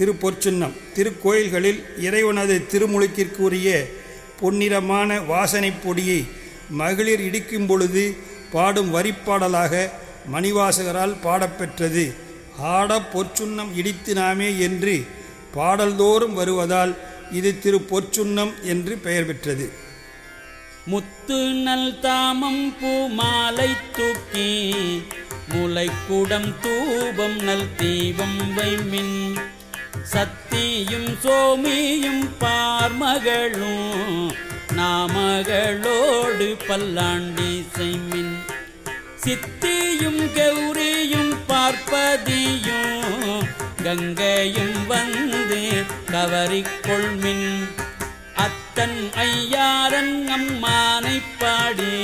திருப்பொற்சுன்னம். திருக்கோயில்களில் இறைவனது திருமுழுக்கிற்குரிய பொன்னிறமான வாசனைப் பொடியை மகளிர் இடிக்கும் பொழுது பாடும் வரிப்பாடலாக மணிவாசகரால் பாடப்பெற்றது. ஆட பொற்சுன்னம் இடித்து நாமே என்று பாடல்தோறும் வருவதால் இது திரு பொற்சுன்னம் என்று பெயர் பெற்றது. முத்து நல் தாமம் பூ மாலை தூக்கி முளைக்குடம் தூபம் நல் தீபம் வைமின் சத்தியும் சோமியும் பார்மகளும் நாமகளோடு பல்லாண்டி செய்மின். சித்தியும் கௌரியும் பார்ப்பதியும் கங்கையும் வந்து கவரிக்கொள்மின் அத்தன் ஐயாரன் அம்மானை பாடி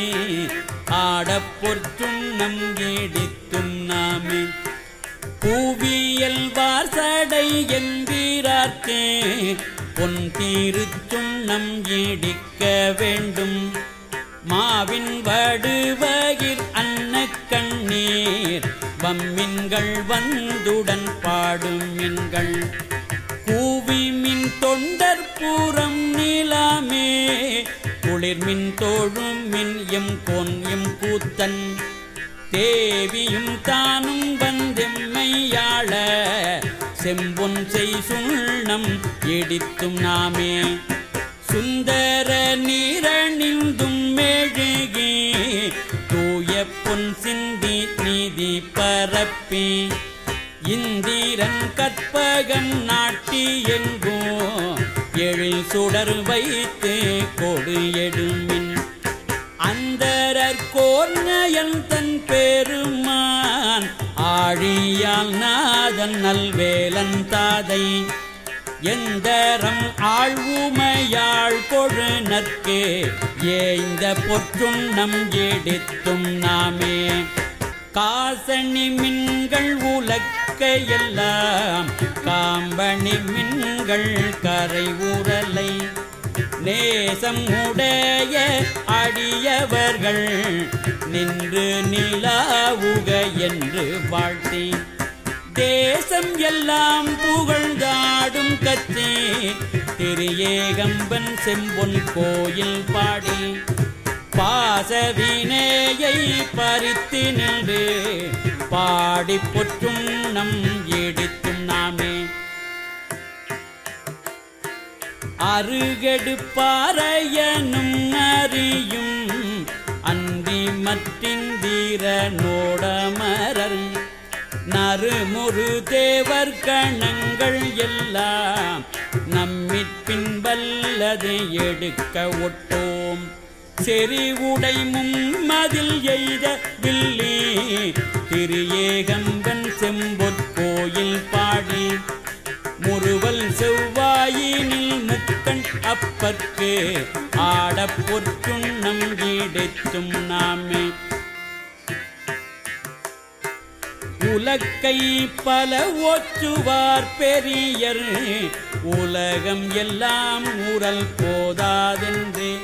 ஆடப்பொற்றும் பொற்சுண்ணம் ஏடித்தும் நாமே. பூவியல் வார்சடை என்கிறார்க்கே பொன் தீருச்சுண்ணம் ஏடிக்க வேண்டும். மாவின் வடுவகிர் அன்ன கண்ணீர் வம்மின்கள் வந்துடன் பாடும் மின்கள். கூவி மின் தொண்டர் பூரம் நிலாமே குளிர்மின் தோழும் மின் எம் பொன் எம் கூத்தன். தேவியும் தானும் வந்தெம்மையாள செம்பொன் செய் சுண்ணம் எடித்தும் நாமே. சுந்தர நீரணிந்தும் மெழுகி தூய பொன் சிந்தி நீதி பரப்பி. இந்திரன் கற்பகம் நாட்டி எங்கோ எழில் சுடர் வைத்து கொடு எடுமின். அந்தரர் கோர்ணயன் தன் பெருமா ஆழியால் நாதன் நல்வேலன் தாதை. எந்தரம் ஆழ்வுமையாள் கொழு நற்கே ஏந்த பொற்றுண்ணம் எடுத்தும் நாமே. காசணி மின்கள் உலக்க எல்லாம் காம்பணி மின்கள் கரை உரலை நேசம் உடைய அடியவர்கள் நின்று நிலாவுக என்று வாழ்த்தி. தேசம் எல்லாம் புகழ்ந்தாடும் கத்தே. திரியேகம்பன் செம்பொன் கோயில் பாடி. பாசவினேயை பறித்து நின்று. பாடி பொற்றும் நம் எடுத்து அருகெடுப்பாரையனும் அறியும் அந்தி மற்றிந்தீர நோடமரர் நறுமுறு தேவர் கணங்கள் எல்லாம் நம்மிற்பின் வல்லது எடுக்க ஒட்டோம். செறிவுடை மும்மதில் எய்த வில்லி திரு ஏகம்பன் செம்பொற்கோயில் பாடி. முறுவல் செவ்வாயினில் கண் அப்பற்கு ஆடப் பொற்றுண்ணம் ஈடெத்தும் நாமே. உலக்கை பல ஓச்சுவார் பெரியர். உலகம் எல்லாம் ஊரல் போதாதென்று.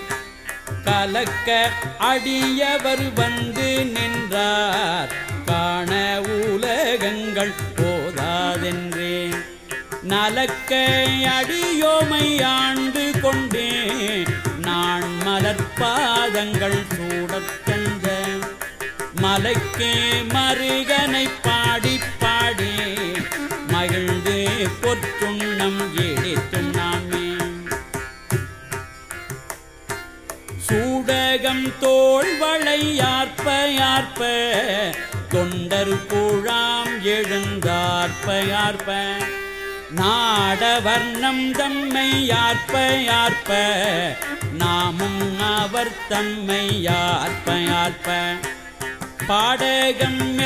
கலக்க அடியவர் வந்து நின்றார். காண உலகங்கள் போதாதென்று. நலக்கை அடியோமை ஆண்டு கொண்டே நான் மலர்பாதங்கள் சூடத்தந்த மலைக்கே மருகனை பாடி பாடி மகிழ்ந்து பொற்றுண்ணம் எடுத்தும் நாமே சூடகம் தோல் வளையார்ப்ப யார்ப்ப தொண்டர் கூழாம் எழுந்தார்ப்ப யார்ப்ப நாடவர்ணம் தம்மை யார்ப்ப யார்ப்ப? நாமும் அவர் தம்மை யார்ப்ப யார்ப்ப? பாடகம்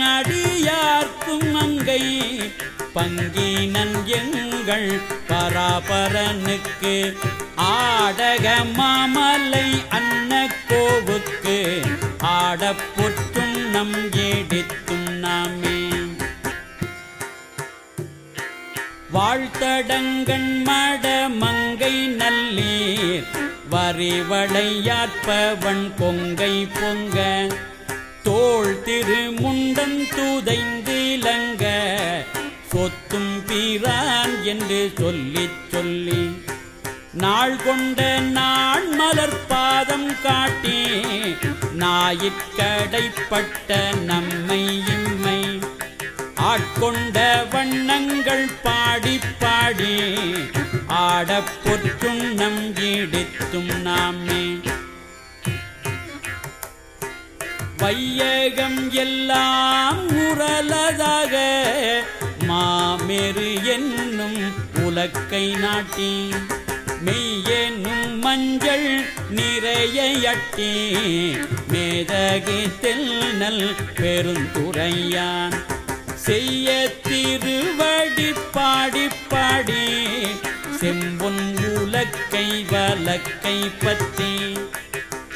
அடியார்க்கும் அங்கை பங்கினன் எங்கள் பராபரனுக்கு. ஆடக மாமலை அன்ன கோவுக்கு ஆடப்பொற்றும் நம் ஏடித்த வாழ்த்தடங்கண் மட மங்கை நல்லீர். வரிவளையாற்பவன் பொங்கை பொங்க. தோள் திருமுண்டன் முண்டன் துதைந்திலங்க சொத்தும் பீரான் என்று சொல்லி சொல்லி. நாள் கொண்ட நான் மலர் பாதம் காட்டி. நாயிற்கடைப்பட்ட நம்மை இம்மை. ஆட்கொண்ட வண்ணங்கள் பாடி பாடி ஆடப் பொற்றுண்ணம் ஈடித்தும் நாமே. வையகம் எல்லாம் உரலதாக மாமெரு என்னும் உலக்கை நாட்டி மெய்யென்னும் மஞ்சள் நிறையட்டி மேதகு தெல்நல் பெருந்துரையான். செய்ய திருவடி பாடி பாடி செம்பொன் உலக்கை வலக்கை பற்றி.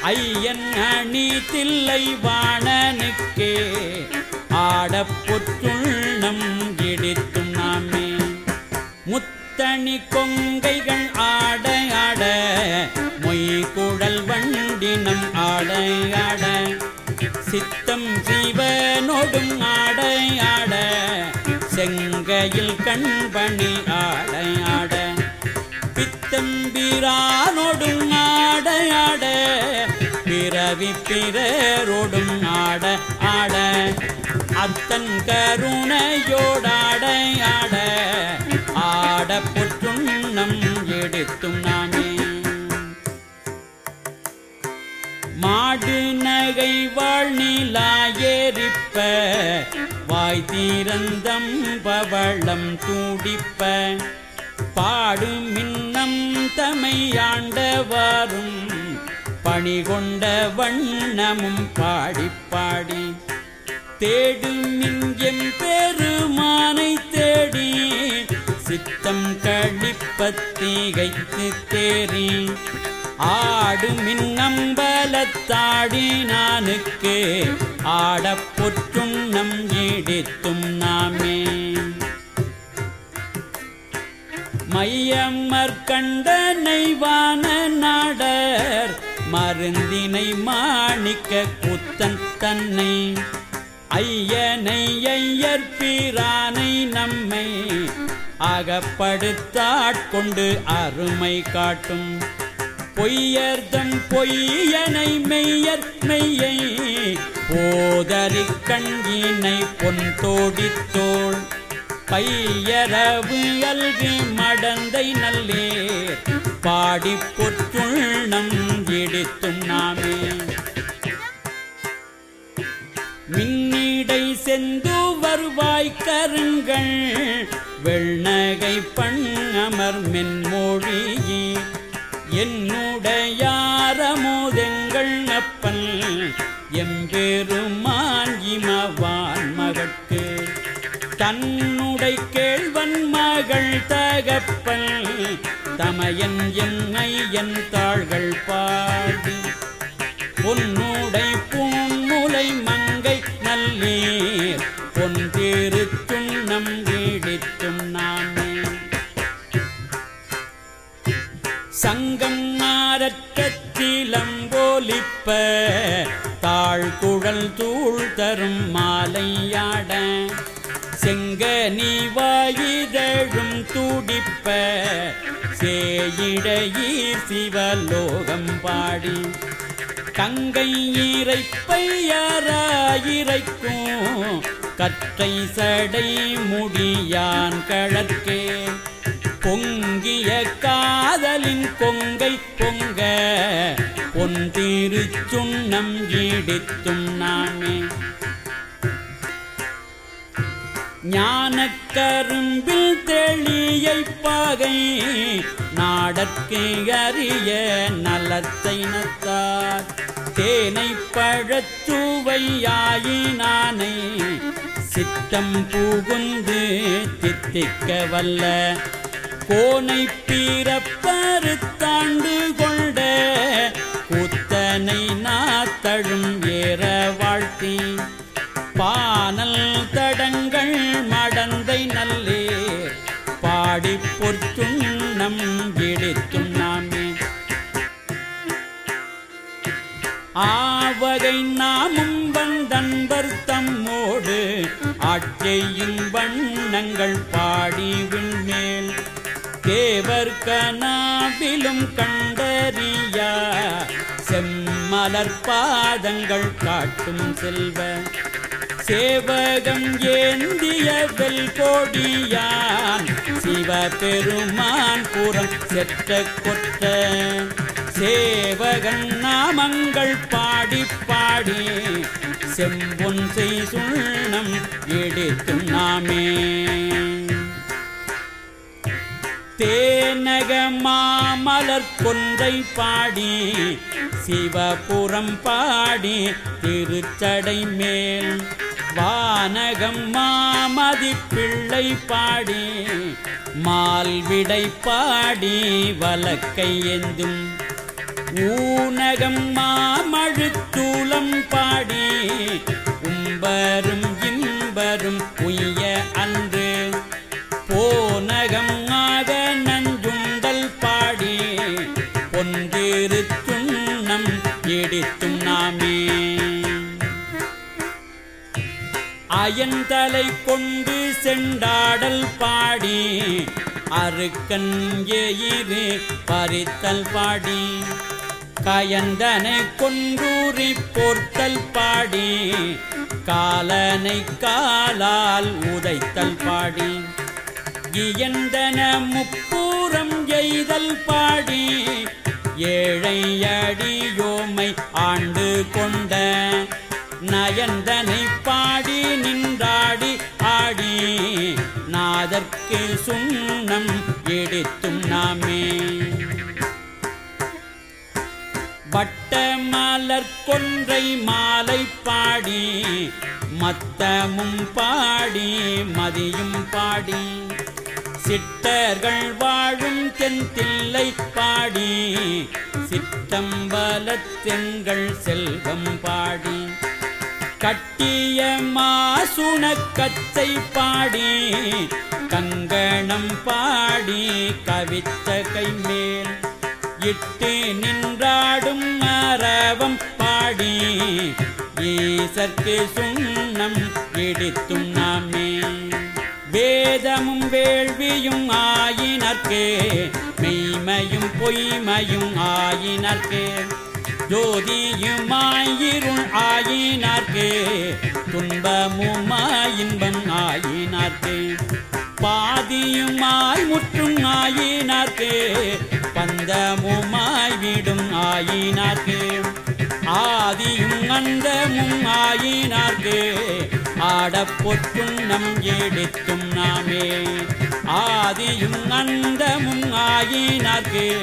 ஐயன் அணி தில்லை வாணனுக்கே. ஆடப்பொற்றுள்ளம் இடித்தும் நாமே. முத்தணி கொங்கைகள் ஆட ஆட மொய் குழல் வண்டினம் ஆட ஆட. சித்தம் ஜீவனோடும் ஆட ஆட செங்கையில் கண்பணி ஆட ஆட. பித்தம்பிரானோடும் ஆட ஆட பிறவி பிறரோடும் ஆட ஆட. அத்தன் கருணையோடாட ஆட ஆட புற்றுண்ணம் எடுத்தும் நான் மாடு நகை வாழ்நிலாயேறிப்ப வாய் தீரந்தம் பவளம் தூடிப்ப. பாடு மின்னம் தமையாண்டவாரும் பணி கொண்ட வண்ணமும் பாடி பாடி. தேடும் மிஞ்செம் பெருமானை தேடி சித்தம் கழிப்பத்தீகைத்து தேறி ஆடு மின்னம்பலத்தாடி நானுக்கு. ஆடப்பொற்றும் நம் ஈடித்தும் நாமே. மையம்மர் கண்டனை வான நாடர் மருந்தினை மாணிக்க கூத்தன் தன்னை. ஐயனை ஐயர் பிரானை அகப்படுத்தாட்கொண்டு அருமை காட்டும். பொய்யர்தம் பொய்யனை மெய்யர் மெய்யை போதறி கண்கினை பொன் தோடித்தோள். பையரவு அல்கி மடந்தை நல்லே பாடி பொற்றுள்ளம் இடித்தும் நாமே. மின்னிடை செந்து வருவாய்க்கருங்கள் வெள்நகை பண்ணமர் மென்மொழி என்னுடையாரமோதெங்கள் அப்பன் எம்பெருமான் இமவான் மகட்கு. தன்னுடை கேள்வன் மகள் தகப்பன் தமையன் என்னை என் தாள்கள் பாடி. பொன்னுடை பூன்முலை மங்கை நல்லே ஒப்ப தாழ் குழல் தூள் தரும் மாலையாட செங்க நீ வாயிதழும் துடிப்ப. சேயிடையீர் சிவலோகம் பாடி. கங்கை இறைப்பையராயிரைக்கும் கற்றை சடை முடியான் கழற்கே. பொங்கிய காதலின் பொங்கை பொங்க. பொன் திருச்சுண்ணம் ஈடித்தும் நாமே ஞானக்கரும்பில் தெளியை பகை நாடற்கு அறிய நலத்தை நத்தார். தேனை பழச்சுவையாயினானை சித்தம் பூகுந்து தித்திக்க வல்ல. கோனை பிறப்பறுத்தாண்டு வண்ணங்கள் பாடி விண்மேல் தேவர் கனாவிலும் கண்டறியா. செம்மலர் பாதங்கள் காட்டும் செல்வ. சேவகம் ஏந்திய வெல் கோடியான் சிவபெருமான் புறம் செற்ற கொற்ற. சேவகன் நாமங்கள் பாடி பாடி செம்பொன் செய் சுண்ணம் எடுத்தும் நாமே. தேனக மாமலர் கொன்றை பாடி சிவபுரம் பாடி திருச்சடை மேல். வானகம் மாமதி பிள்ளை பாடி மால்விடை பாடி வலக்கை எந்தும் ஊனகம் மாமழுத்தூலம் பாடி உம்பரும் இம்பரும் உய்ய அன்று. போனகம் ஆக நஞ்சுண்டல் பாடி பொன்றிரு துண்ணம் எடுத்தும் நாமே. அயன்தலை கொண்டு செண்டாடல் பாடி அருக்கன் எயிறு பறித்தல் பாடி. கயந்தனை கொன்றூரி போர்த்தல் பாடி காலனை காலால் உதைத்தல் பாடி. இயந்தன முப்பூரம் எய்தல் பாடி ஏழை அடியோமை ஆண்டு கொண்ட. நயந்தனை பாடி நின்றாடி ஆடி நாதற்கு சுண்ணம் எடுத்து மலர்கொன்றை மாலை பாடி மத்தமும் பாடி மதியும் பாடி. சிட்டர்கள் வாழும் தென்தில்லை பாடி சித்தம்பலத்தெங்கள் செல்வம் பாடி. கட்டிய மாசுணக்கத்தை பாடி கங்கணம் பாடி கவித்த கைமேல். இட்டு நின்றாடும் மரவம் பாடி ஈசற்கு சுண்ணம் இடித்தும் நாமே. வேதமும் வேள்வியும் ஆயினர்க்கே மெய்மையும் பொய்மையும் ஆயினர்க்கே. ஜோதியுமாயிருள் ஆயினார்க்கே துன்பமுமாய் இன்பம் ஆயினார்க்கே. பாதியுமாய் முற்றும் ஆயினார்க்கே அந்தமுமாய்விடும் ஆயினார்க்கு. ஆதியும் அந்தமும் ஆயினார்க்கு. ஆடப்பொற்றும் நம் எடுத்தும் நாமே. ஆதியும் அந்தமும் ஆயினார்க்கு.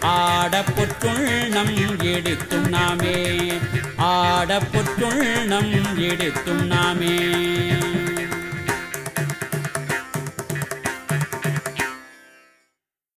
ஆடப்பொற்றுள் நம் எடுத்தும் நாமே. ஆடப்பொற்றுள் நம் எடுத்தும் நாமே.